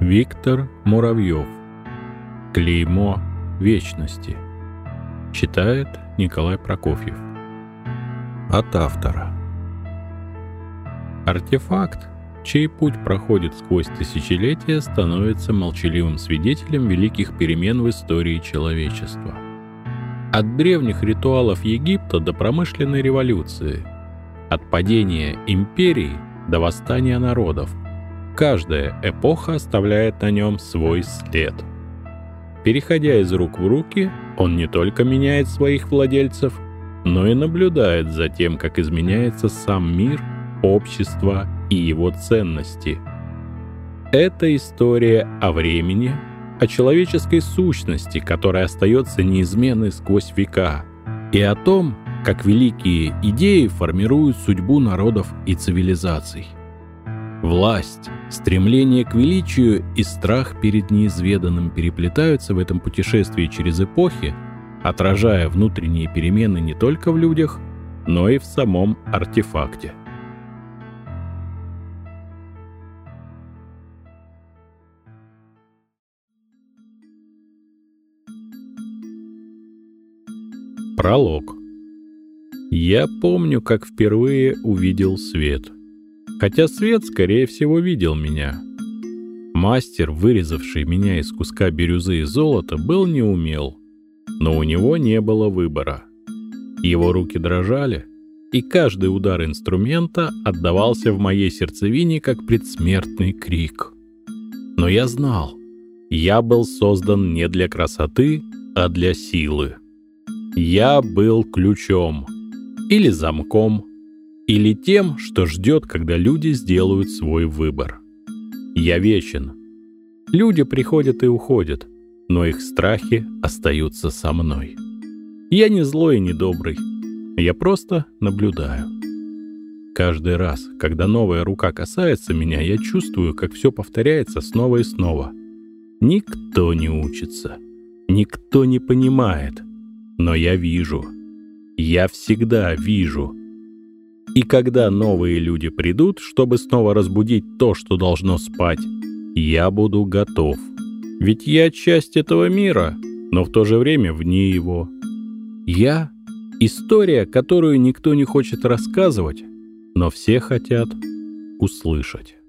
Виктор Муравьев. Клеймо вечности. Читает Николай Прокофьев. От автора. Артефакт, чей путь проходит сквозь тысячелетия, становится молчаливым свидетелем великих перемен в истории человечества. От древних ритуалов Египта до промышленной революции, от падения империй до восстания народов, Каждая эпоха оставляет на нем свой след. Переходя из рук в руки, он не только меняет своих владельцев, но и наблюдает за тем, как изменяется сам мир, общество и его ценности. Это история о времени, о человеческой сущности, которая остается неизменной сквозь века, и о том, как великие идеи формируют судьбу народов и цивилизаций. Власть, стремление к величию и страх перед неизведанным переплетаются в этом путешествии через эпохи, отражая внутренние перемены не только в людях, но и в самом артефакте. Пролог. Я помню, как впервые увидел свет — Хотя свет, скорее всего, видел меня. Мастер, вырезавший меня из куска бирюзы и золота, был неумел, но у него не было выбора. Его руки дрожали, и каждый удар инструмента отдавался в моей сердцевине как предсмертный крик. Но я знал, я был создан не для красоты, а для силы. Я был ключом или замком, или тем, что ждет, когда люди сделают свой выбор. Я вечен. Люди приходят и уходят, но их страхи остаются со мной. Я не злой и не добрый. Я просто наблюдаю. Каждый раз, когда новая рука касается меня, я чувствую, как все повторяется снова и снова. Никто не учится. Никто не понимает. Но я вижу. Я всегда вижу — и когда новые люди придут, чтобы снова разбудить то, что должно спать, я буду готов. Ведь я часть этого мира, но в то же время вне его. Я — история, которую никто не хочет рассказывать, но все хотят услышать.